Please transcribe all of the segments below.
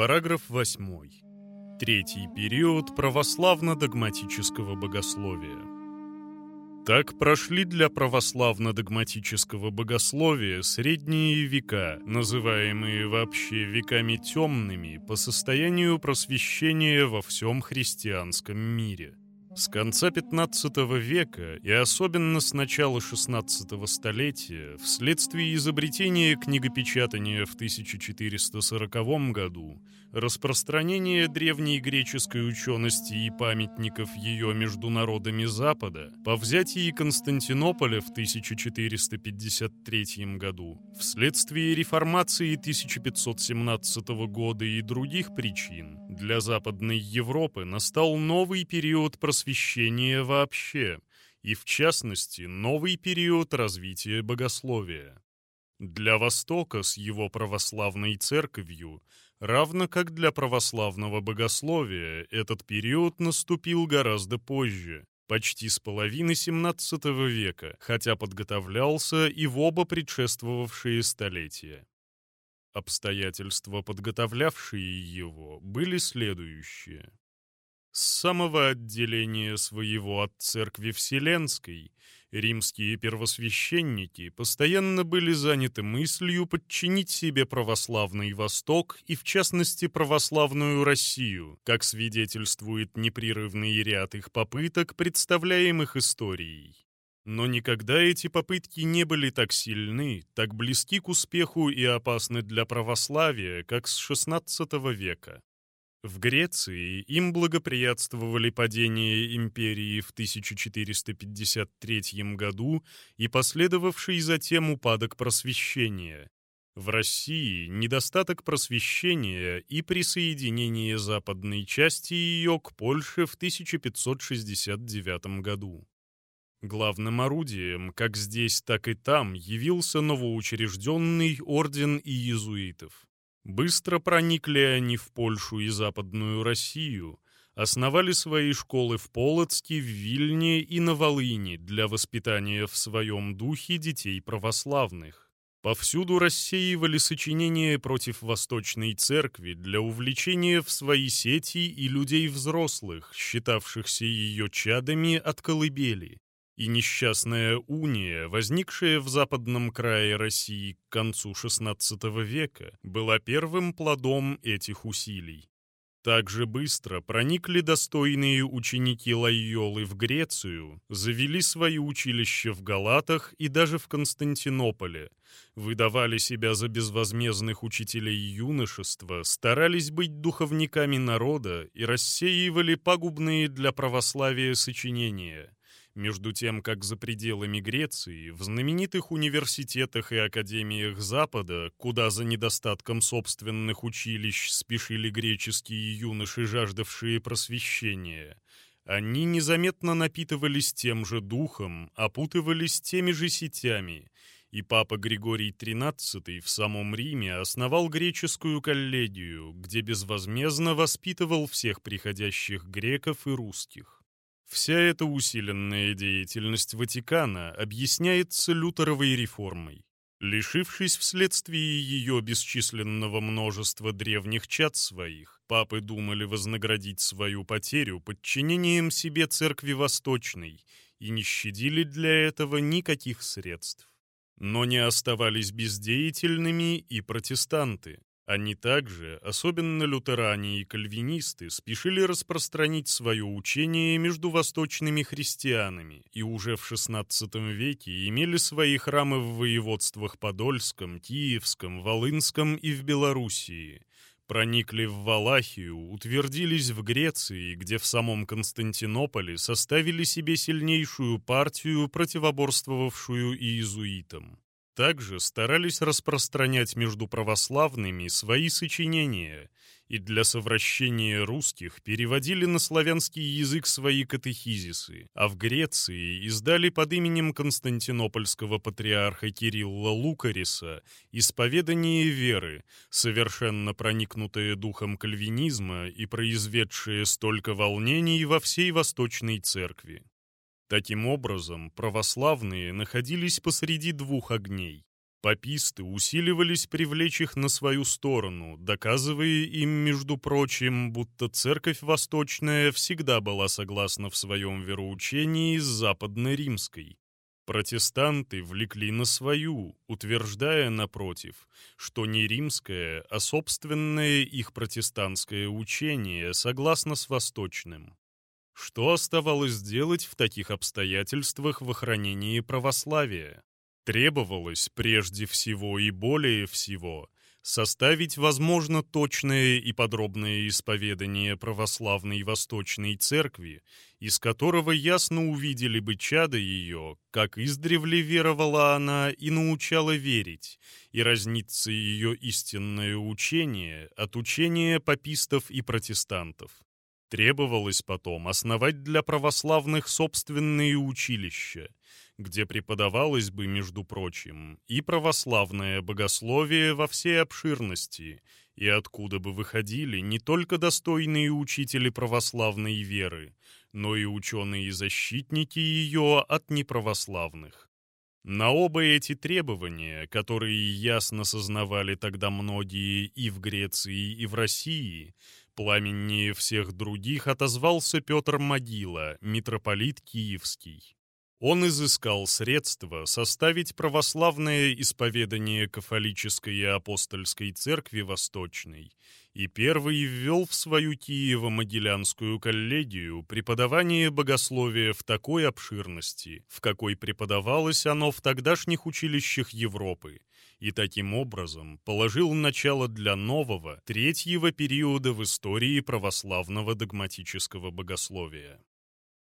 Параграф 8. Третий период православно-догматического богословия. Так прошли для православно-догматического богословия средние века, называемые вообще веками темными по состоянию просвещения во всем христианском мире. С конца XV века и особенно с начала XVI столетия, вследствие изобретения книгопечатания в 1440 году, распространения древней греческой учености и памятников ее между народами Запада, по взятии Константинополя в 1453 году, вследствие реформации 1517 года и других причин, для Западной Европы настал новый период просвещения просвещения вообще, и в частности новый период развития богословия. Для Востока с его православной церковью, равно как для православного богословия, этот период наступил гораздо позже, почти с половины XVII века, хотя подготовлялся и в оба предшествовавшие столетия. Обстоятельства, подготовлявшие его, были следующие. С самого отделения своего от Церкви Вселенской римские первосвященники постоянно были заняты мыслью подчинить себе православный Восток и, в частности, православную Россию, как свидетельствует непрерывный ряд их попыток, представляемых историей. Но никогда эти попытки не были так сильны, так близки к успеху и опасны для православия, как с XVI века. В Греции им благоприятствовали падение империи в 1453 году и последовавший затем упадок просвещения. В России недостаток просвещения и присоединение западной части ее к Польше в 1569 году. Главным орудием, как здесь, так и там, явился новоучрежденный орден иезуитов. Быстро проникли они в Польшу и Западную Россию, основали свои школы в Полоцке, в Вильне и на Волыни для воспитания в своем духе детей православных. Повсюду рассеивали сочинения против Восточной Церкви для увлечения в свои сети и людей взрослых, считавшихся ее чадами от колыбели и несчастная уния, возникшая в западном крае России к концу XVI века, была первым плодом этих усилий. Так же быстро проникли достойные ученики Лайолы в Грецию, завели свои училища в Галатах и даже в Константинополе, выдавали себя за безвозмездных учителей юношества, старались быть духовниками народа и рассеивали пагубные для православия сочинения – между тем, как за пределами Греции, в знаменитых университетах и академиях Запада, куда за недостатком собственных училищ спешили греческие юноши, жаждавшие просвещения, они незаметно напитывались тем же духом, опутывались теми же сетями, и папа Григорий XIII в самом Риме основал греческую коллегию, где безвозмездно воспитывал всех приходящих греков и русских. Вся эта усиленная деятельность Ватикана объясняется Лютеровой реформой. Лишившись вследствие ее бесчисленного множества древних чад своих, папы думали вознаградить свою потерю подчинением себе церкви восточной и не щадили для этого никаких средств. Но не оставались бездеятельными и протестанты. Они также, особенно лютеране и кальвинисты, спешили распространить свое учение между восточными христианами и уже в XVI веке имели свои храмы в воеводствах Подольском, Киевском, Волынском и в Белоруссии, проникли в Валахию, утвердились в Греции, где в самом Константинополе составили себе сильнейшую партию, противоборствовавшую иезуитам также старались распространять между православными свои сочинения и для совращения русских переводили на славянский язык свои катехизисы, а в Греции издали под именем константинопольского патриарха Кирилла Лукариса исповедание веры, совершенно проникнутое духом кальвинизма и произведшее столько волнений во всей Восточной Церкви. Таким образом, православные находились посреди двух огней. Паписты усиливались привлечь их на свою сторону, доказывая им, между прочим, будто церковь восточная всегда была согласна в своем вероучении с западно-римской. Протестанты влекли на свою, утверждая, напротив, что не римское, а собственное их протестантское учение согласно с восточным. Что оставалось делать в таких обстоятельствах в охранении православия? Требовалось прежде всего и более всего составить, возможно, точное и подробное исповедание православной Восточной Церкви, из которого ясно увидели бы чада ее, как издревле веровала она и научала верить, и разнится ее истинное учение от учения папистов и протестантов. Требовалось потом основать для православных собственные училища, где преподавалось бы, между прочим, и православное богословие во всей обширности, и откуда бы выходили не только достойные учители православной веры, но и ученые-защитники ее от неправославных. На оба эти требования, которые ясно сознавали тогда многие и в Греции, и в России, Пламеннее всех других отозвался Петр Могила, митрополит Киевский. Он изыскал средства составить православное исповедание кафолической и апостольской церкви Восточной и первый ввел в свою Киево-Могилянскую коллегию преподавание богословия в такой обширности, в какой преподавалось оно в тогдашних училищах Европы, и таким образом положил начало для нового, третьего периода в истории православного догматического богословия.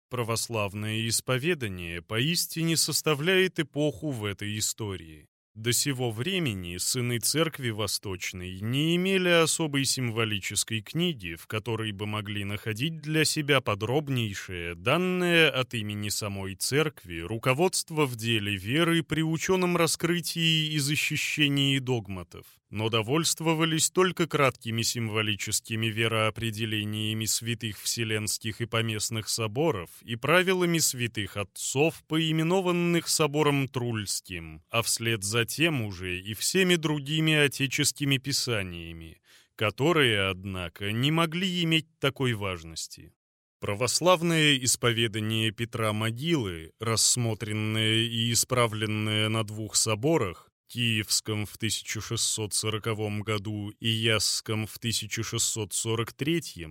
Православное исповедание поистине составляет эпоху в этой истории. До сего времени сыны Церкви Восточной не имели особой символической книги, в которой бы могли находить для себя подробнейшее, данное от имени самой Церкви, руководство в деле веры при ученом раскрытии и защищении догматов но довольствовались только краткими символическими вероопределениями святых вселенских и поместных соборов и правилами святых отцов, поименованных собором Трульским, а вслед за тем уже и всеми другими отеческими писаниями, которые, однако, не могли иметь такой важности. Православное исповедание Петра Могилы, рассмотренное и исправленное на двух соборах, Киевском в 1640 году и Ясском в 1643,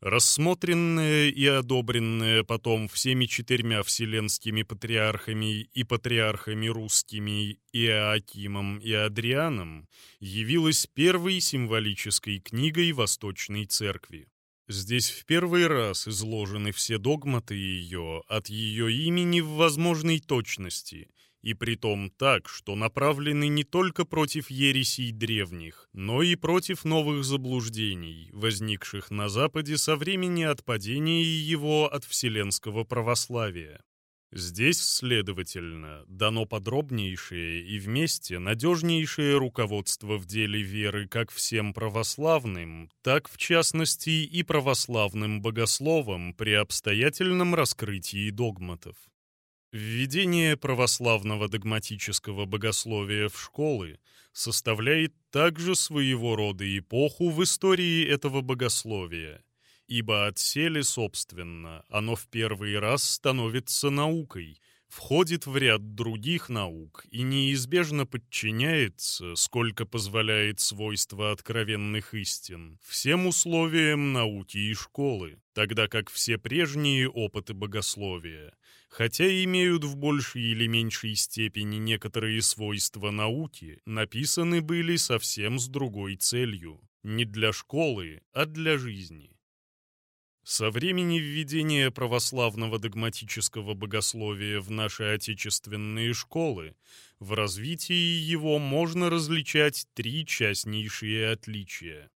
рассмотренное и одобренное потом всеми четырьмя вселенскими патриархами и патриархами русскими Иоакимом и Адрианом, явилось первой символической книгой Восточной Церкви. Здесь в первый раз изложены все догматы ее от ее имени в возможной точности – и притом так, что направлены не только против ересей древних, но и против новых заблуждений, возникших на Западе со времени отпадения его от вселенского православия. Здесь, следовательно, дано подробнейшее и вместе надежнейшее руководство в деле веры как всем православным, так, в частности, и православным богословам при обстоятельном раскрытии догматов. Введение православного догматического богословия в школы составляет также своего рода эпоху в истории этого богословия, ибо отселе, собственно, оно в первый раз становится наукой, входит в ряд других наук и неизбежно подчиняется, сколько позволяет свойства откровенных истин, всем условиям науки и школы, тогда как все прежние опыты богословия хотя имеют в большей или меньшей степени некоторые свойства науки, написаны были совсем с другой целью, не для школы, а для жизни. Со времени введения православного догматического богословия в наши отечественные школы в развитии его можно различать три частнейшие отличия.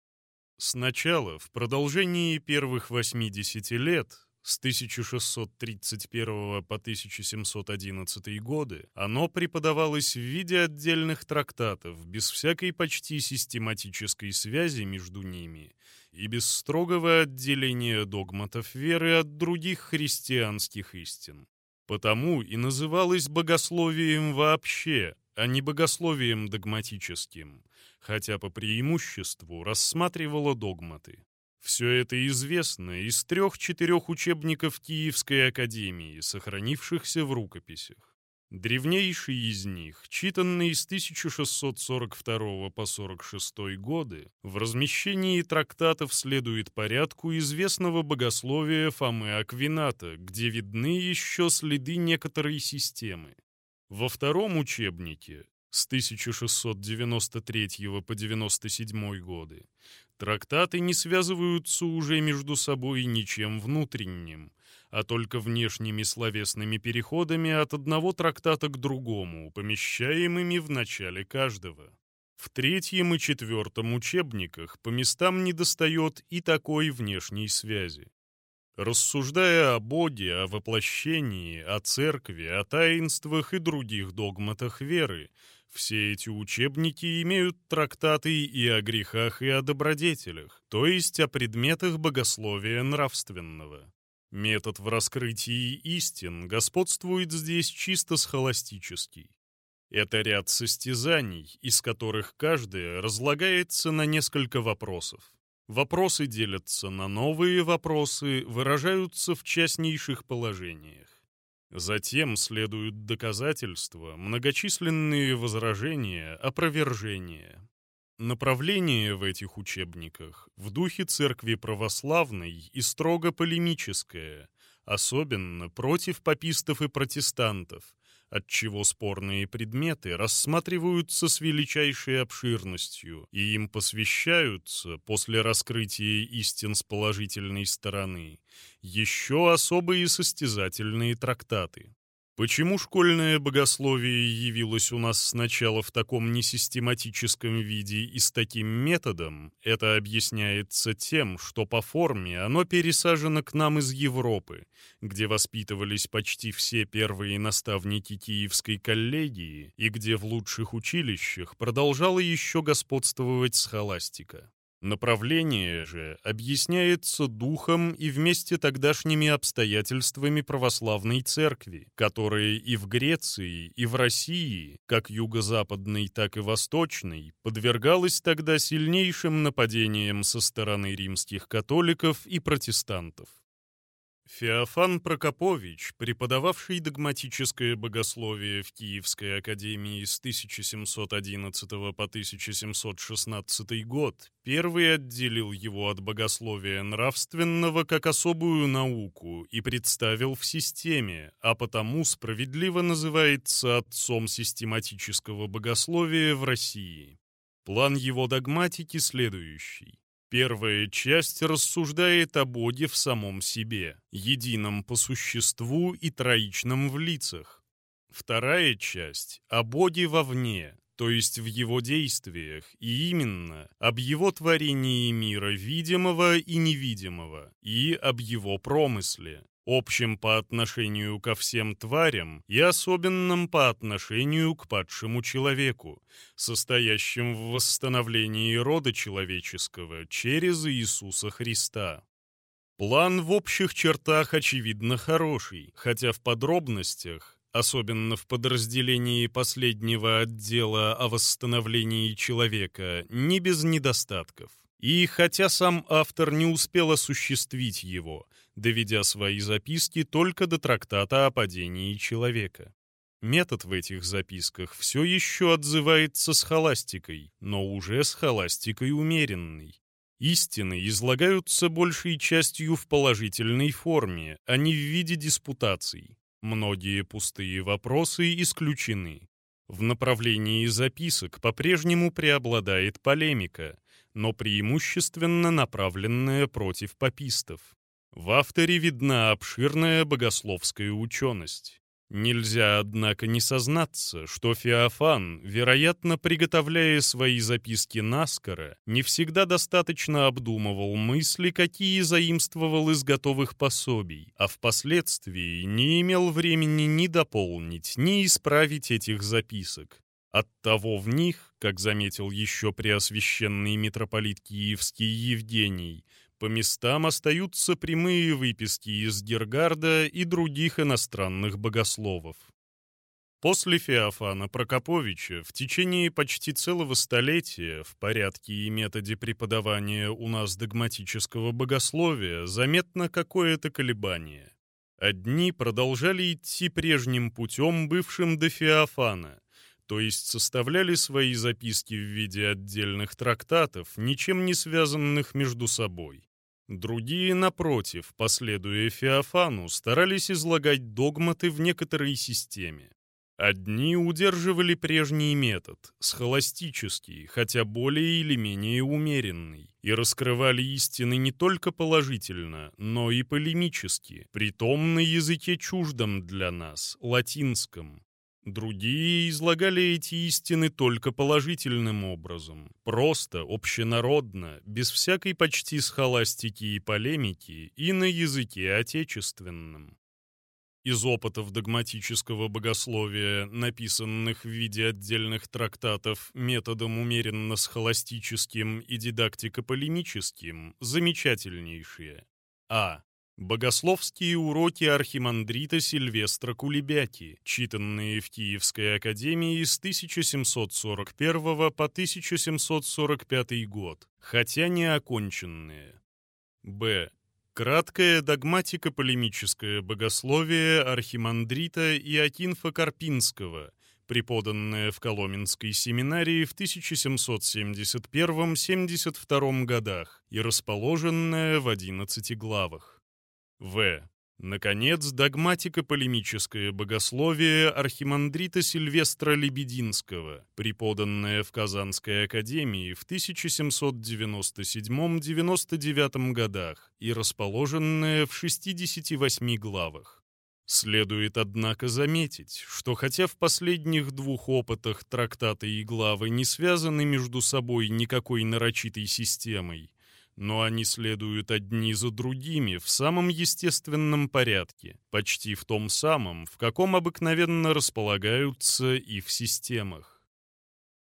Сначала, в продолжении первых 80 лет, с 1631 по 1711 годы оно преподавалось в виде отдельных трактатов, без всякой почти систематической связи между ними и без строгого отделения догматов веры от других христианских истин. Потому и называлось богословием вообще, а не богословием догматическим, хотя по преимуществу рассматривало догматы. Все это известно из трех-четырех учебников Киевской академии, сохранившихся в рукописях. Древнейший из них, читанный с 1642 по 46 годы, в размещении трактатов следует порядку известного богословия Фомы Аквината, где видны еще следы некоторой системы. Во втором учебнике с 1693 по 97 годы трактаты не связываются уже между собой ничем внутренним, а только внешними словесными переходами от одного трактата к другому, помещаемыми в начале каждого. В третьем и четвертом учебниках по местам недостает и такой внешней связи. Рассуждая о Боге, о воплощении, о церкви, о таинствах и других догматах веры, все эти учебники имеют трактаты и о грехах, и о добродетелях, то есть о предметах богословия нравственного. Метод в раскрытии истин господствует здесь чисто схоластический. Это ряд состязаний, из которых каждое разлагается на несколько вопросов. Вопросы делятся на новые вопросы, выражаются в частнейших положениях. Затем следуют доказательства, многочисленные возражения, опровержения. Направление в этих учебниках в духе церкви православной и строго полемическое, особенно против папистов и протестантов, отчего спорные предметы рассматриваются с величайшей обширностью и им посвящаются, после раскрытия истин с положительной стороны, еще особые состязательные трактаты. Почему школьное богословие явилось у нас сначала в таком несистематическом виде и с таким методом, это объясняется тем, что по форме оно пересажено к нам из Европы, где воспитывались почти все первые наставники Киевской коллегии и где в лучших училищах продолжала еще господствовать схоластика. Направление же объясняется духом и вместе тогдашними обстоятельствами православной церкви, которая и в Греции, и в России, как юго-западной, так и восточной, подвергалась тогда сильнейшим нападениям со стороны римских католиков и протестантов. Феофан Прокопович, преподававший догматическое богословие в Киевской академии с 1711 по 1716 год, первый отделил его от богословия нравственного как особую науку и представил в системе, а потому справедливо называется отцом систематического богословия в России. План его догматики следующий. Первая часть рассуждает о Боге в самом себе, едином по существу и троичном в лицах. Вторая часть — о Боге вовне, то есть в его действиях, и именно об его творении мира видимого и невидимого, и об его промысле, общим по отношению ко всем тварям и особенным по отношению к падшему человеку, состоящим в восстановлении рода человеческого через Иисуса Христа. План в общих чертах очевидно хороший, хотя в подробностях, особенно в подразделении последнего отдела о восстановлении человека, не без недостатков. И хотя сам автор не успел осуществить его, доведя свои записки только до трактата о падении человека. Метод в этих записках все еще отзывается с холастикой, но уже с холастикой умеренной. Истины излагаются большей частью в положительной форме, а не в виде диспутаций. Многие пустые вопросы исключены. В направлении записок по-прежнему преобладает полемика, но преимущественно направленная против папистов. В авторе видна обширная богословская ученость. Нельзя, однако, не сознаться, что Феофан, вероятно, приготовляя свои записки наскоро, не всегда достаточно обдумывал мысли, какие заимствовал из готовых пособий, а впоследствии не имел времени ни дополнить, ни исправить этих записок. Оттого в них, как заметил еще преосвященный митрополит Киевский Евгений, по местам остаются прямые выписки из Гергарда и других иностранных богословов. После Феофана Прокоповича в течение почти целого столетия в порядке и методе преподавания у нас догматического богословия заметно какое-то колебание. Одни продолжали идти прежним путем, бывшим до Феофана, то есть составляли свои записки в виде отдельных трактатов, ничем не связанных между собой. Другие, напротив, последуя Феофану, старались излагать догматы в некоторой системе. Одни удерживали прежний метод, схоластический, хотя более или менее умеренный, и раскрывали истины не только положительно, но и полемически, притом на языке чуждом для нас, латинском. Другие излагали эти истины только положительным образом, просто, общенародно, без всякой почти схоластики и полемики и на языке отечественном. Из опытов догматического богословия, написанных в виде отдельных трактатов методом умеренно схоластическим и дидактико-полемическим, замечательнейшие. А. Богословские уроки архимандрита Сильвестра Кулебяки, читанные в Киевской академии с 1741 по 1745 год, хотя не оконченные. Б. Краткое догматико-полемическое богословие архимандрита Иокинфа Карпинского, преподанное в Коломенской семинарии в 1771-72 годах и расположенное в 11 главах. В. Наконец, догматико-полемическое богословие архимандрита Сильвестра Лебединского, преподанное в Казанской академии в 1797-99 годах и расположенное в 68 главах. Следует, однако, заметить, что хотя в последних двух опытах трактаты и главы не связаны между собой никакой нарочитой системой, но они следуют одни за другими в самом естественном порядке, почти в том самом, в каком обыкновенно располагаются и в системах.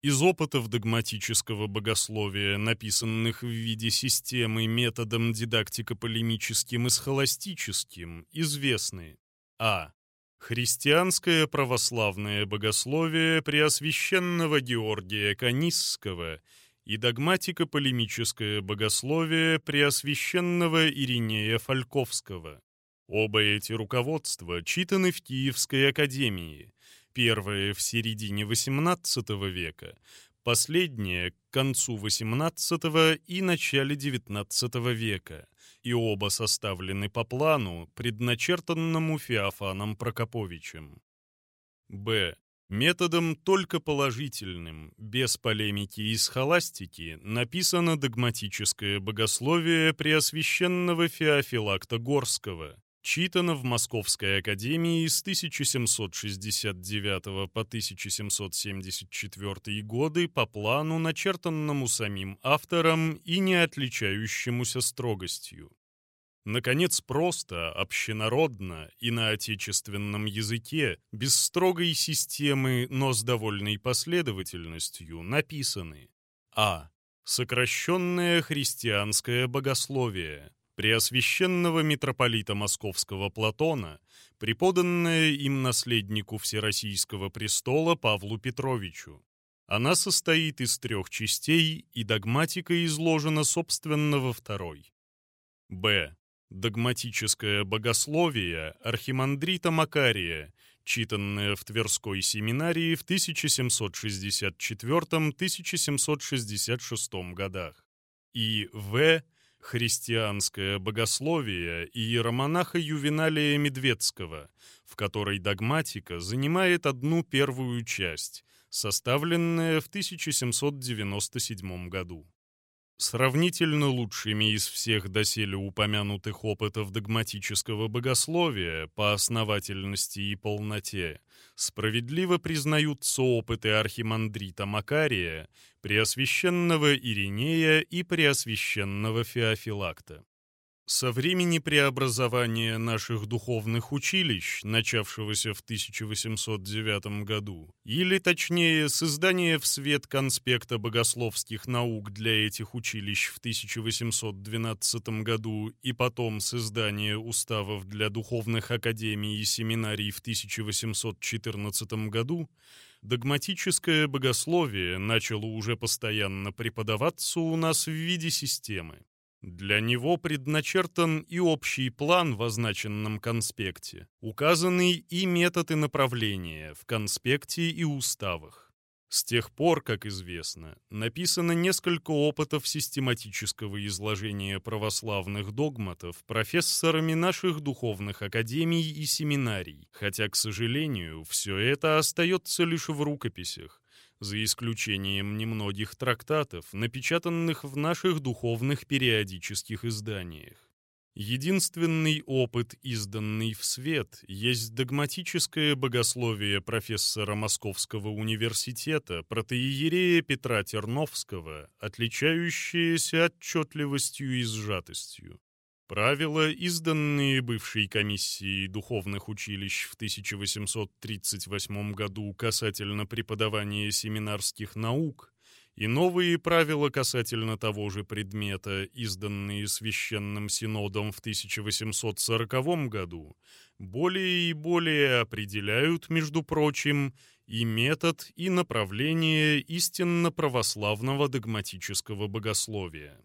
Из опытов догматического богословия, написанных в виде системы методом дидактико-полемическим и схоластическим, известны а. Христианское православное богословие Преосвященного Георгия Канисского – и догматико-полемическое богословие Преосвященного Иринея Фальковского. Оба эти руководства читаны в Киевской академии, первое в середине XVIII века, последнее к концу XVIII и начале XIX века, и оба составлены по плану, предначертанному Феофаном Прокоповичем. Б. Методом только положительным, без полемики и схоластики, написано догматическое богословие Преосвященного Феофилакта Горского, читано в Московской академии с 1769 по 1774 годы по плану, начертанному самим автором и не отличающемуся строгостью. Наконец, просто, общенародно и на отечественном языке, без строгой системы, но с довольной последовательностью, написаны А. Сокращенное христианское богословие Преосвященного митрополита Московского Платона, преподанное им наследнику Всероссийского престола Павлу Петровичу. Она состоит из трех частей, и догматика изложена, собственно, во второй. Б. Догматическое богословие архимандрита Макария, читанное в Тверской семинарии в 1764-1766 годах. И В. Христианское богословие иеромонаха Ювеналия Медведского, в которой догматика занимает одну первую часть, составленная в 1797 году. Сравнительно лучшими из всех доселе упомянутых опытов догматического богословия по основательности и полноте справедливо признаются опыты архимандрита Макария, преосвященного Иринея и преосвященного Феофилакта. Со времени преобразования наших духовных училищ, начавшегося в 1809 году, или, точнее, создания в свет конспекта богословских наук для этих училищ в 1812 году и потом создания уставов для духовных академий и семинарий в 1814 году, догматическое богословие начало уже постоянно преподаваться у нас в виде системы. Для него предначертан и общий план в означенном конспекте, указаны и методы направления в конспекте и уставах. С тех пор, как известно, написано несколько опытов систематического изложения православных догматов профессорами наших духовных академий и семинарий, хотя, к сожалению, все это остается лишь в рукописях, за исключением немногих трактатов, напечатанных в наших духовных периодических изданиях. Единственный опыт, изданный в свет, есть догматическое богословие профессора Московского университета протеерея Петра Терновского, отличающееся отчетливостью и сжатостью. Правила, изданные бывшей комиссией духовных училищ в 1838 году касательно преподавания семинарских наук, и новые правила касательно того же предмета, изданные Священным Синодом в 1840 году, более и более определяют, между прочим, и метод, и направление истинно православного догматического богословия.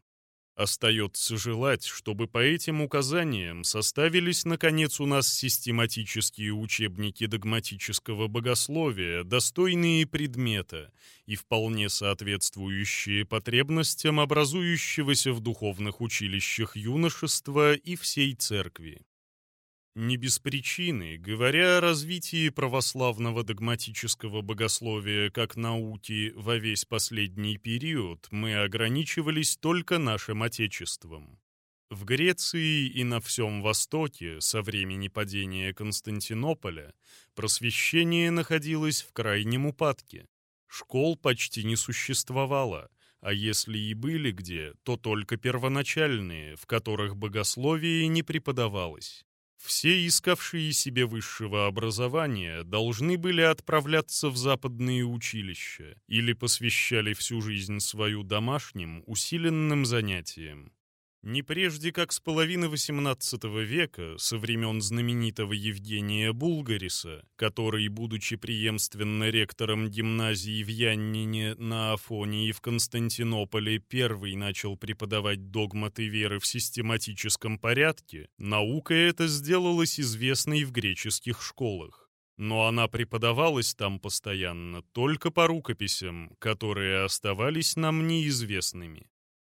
Остается желать, чтобы по этим указаниям составились, наконец, у нас систематические учебники догматического богословия, достойные предмета и вполне соответствующие потребностям образующегося в духовных училищах юношества и всей церкви. Не без причины, говоря о развитии православного догматического богословия как науки во весь последний период, мы ограничивались только нашим Отечеством. В Греции и на всем Востоке со времени падения Константинополя просвещение находилось в крайнем упадке. Школ почти не существовало, а если и были где, то только первоначальные, в которых богословие не преподавалось. Все искавшие себе высшего образования должны были отправляться в западные училища или посвящали всю жизнь свою домашним, усиленным занятиям. Не прежде как с половины XVIII века, со времен знаменитого Евгения Булгариса, который, будучи преемственно ректором гимназии в Яннине, на Афоне и в Константинополе, первый начал преподавать догматы веры в систематическом порядке, наука эта сделалась известной в греческих школах. Но она преподавалась там постоянно только по рукописям, которые оставались нам неизвестными.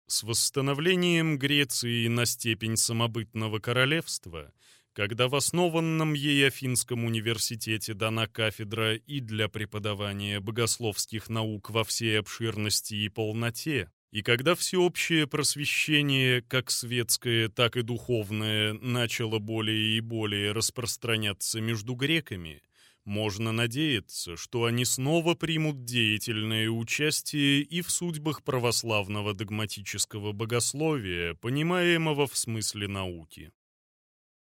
С восстановлением Греции на степень самобытного королевства, когда в основанном ей Афинском университете дана кафедра и для преподавания богословских наук во всей обширности и полноте, и когда всеобщее просвещение, как светское, так и духовное, начало более и более распространяться между греками – можно надеяться, что они снова примут деятельное участие и в судьбах православного догматического богословия, понимаемого в смысле науки.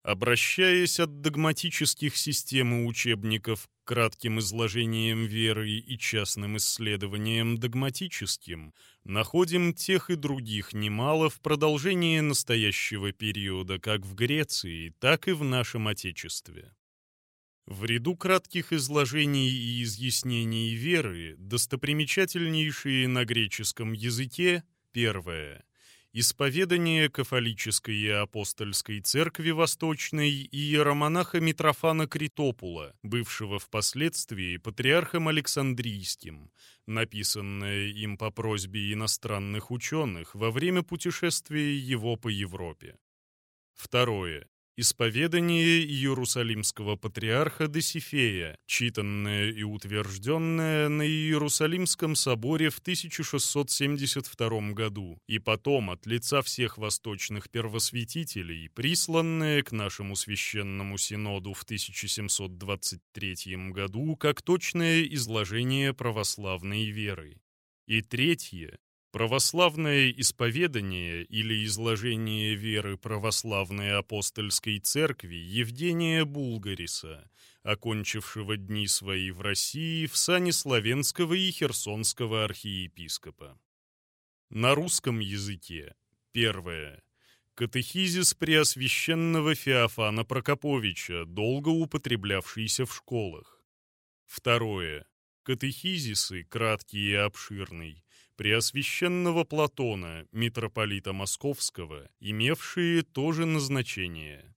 Обращаясь от догматических систем и учебников к кратким изложениям веры и частным исследованиям догматическим, находим тех и других немало в продолжении настоящего периода как в Греции, так и в нашем Отечестве. В ряду кратких изложений и изъяснений веры достопримечательнейшие на греческом языке первое Исповедание кафолической и апостольской церкви Восточной и иеромонаха Митрофана Критопула, бывшего впоследствии патриархом Александрийским, написанное им по просьбе иностранных ученых во время путешествия его по Европе. Второе. Исповедание Иерусалимского патриарха Досифея, читанное и утвержденное на Иерусалимском соборе в 1672 году, и потом от лица всех восточных первосвятителей, присланное к нашему священному синоду в 1723 году как точное изложение православной веры. И третье Православное исповедание или изложение веры православной апостольской церкви Евгения Булгариса, окончившего дни свои в России в сане Славенского и Херсонского архиепископа. На русском языке. Первое. Катехизис Преосвященного Феофана Прокоповича, долго употреблявшийся в школах. Второе. Катехизисы, краткий и обширный, Преосвященного Платона, митрополита Московского, имевшие то же назначение.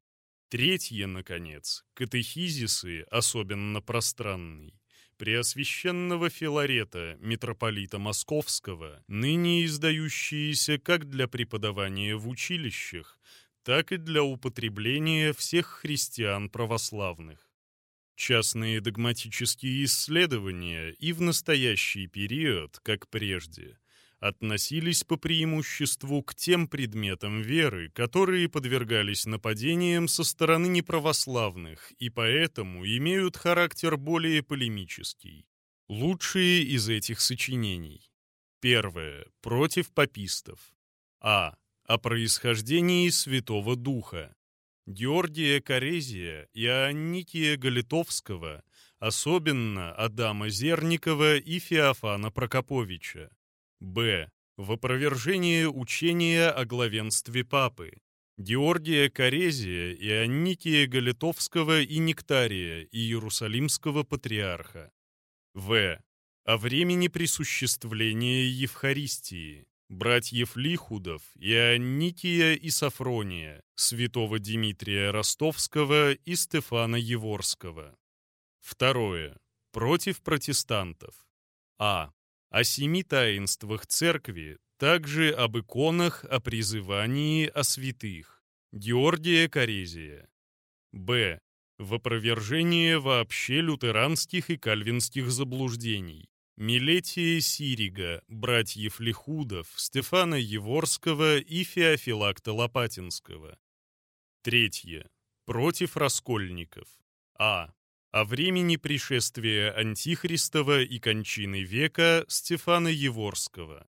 Третье, наконец, катехизисы, особенно пространный, Преосвященного Филарета, митрополита Московского, ныне издающиеся как для преподавания в училищах, так и для употребления всех христиан православных. Частные догматические исследования и в настоящий период, как прежде, относились по преимуществу к тем предметам веры, которые подвергались нападениям со стороны неправославных и поэтому имеют характер более полемический. Лучшие из этих сочинений. Первое. Против папистов. А. О происхождении Святого Духа. Георгия Корезия и Анникия Галитовского, особенно Адама Зерникова и Феофана Прокоповича. Б. В опровержение учения о главенстве Папы. Георгия Корезия и Анникия Галитовского и Нектария и Иерусалимского патриарха. В. О времени присуществления Евхаристии братьев Лихудов, Ионикия и Сафрония, святого Дмитрия Ростовского и Стефана Еворского. Второе. Против протестантов. А. О семи таинствах церкви, также об иконах, о призывании, о святых. Георгия Корезия. Б. В опровержение вообще лютеранских и кальвинских заблуждений. Милетия Сирига, братьев Лихудов, Стефана Еворского и Феофилакта Лопатинского. Третье. Против раскольников. А. О времени пришествия Антихристова и кончины века Стефана Еворского.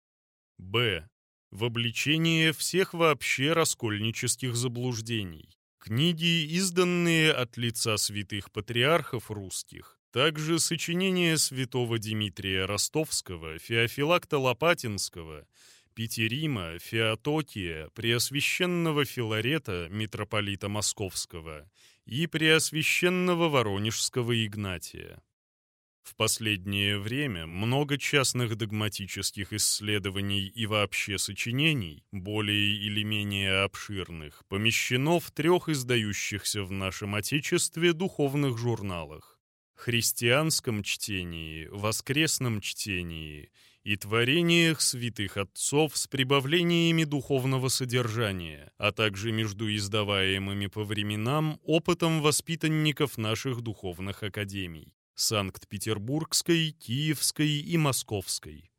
Б. В обличение всех вообще раскольнических заблуждений. Книги, изданные от лица святых патриархов русских, также сочинения святого Дмитрия Ростовского, Феофилакта Лопатинского, Петерима, Феотокия, Преосвященного Филарета, митрополита Московского и Преосвященного Воронежского Игнатия. В последнее время много частных догматических исследований и вообще сочинений, более или менее обширных, помещено в трех издающихся в нашем Отечестве духовных журналах христианском чтении, воскресном чтении и творениях святых отцов с прибавлениями духовного содержания, а также между издаваемыми по временам опытом воспитанников наших духовных академий Санкт-Петербургской, Киевской и Московской.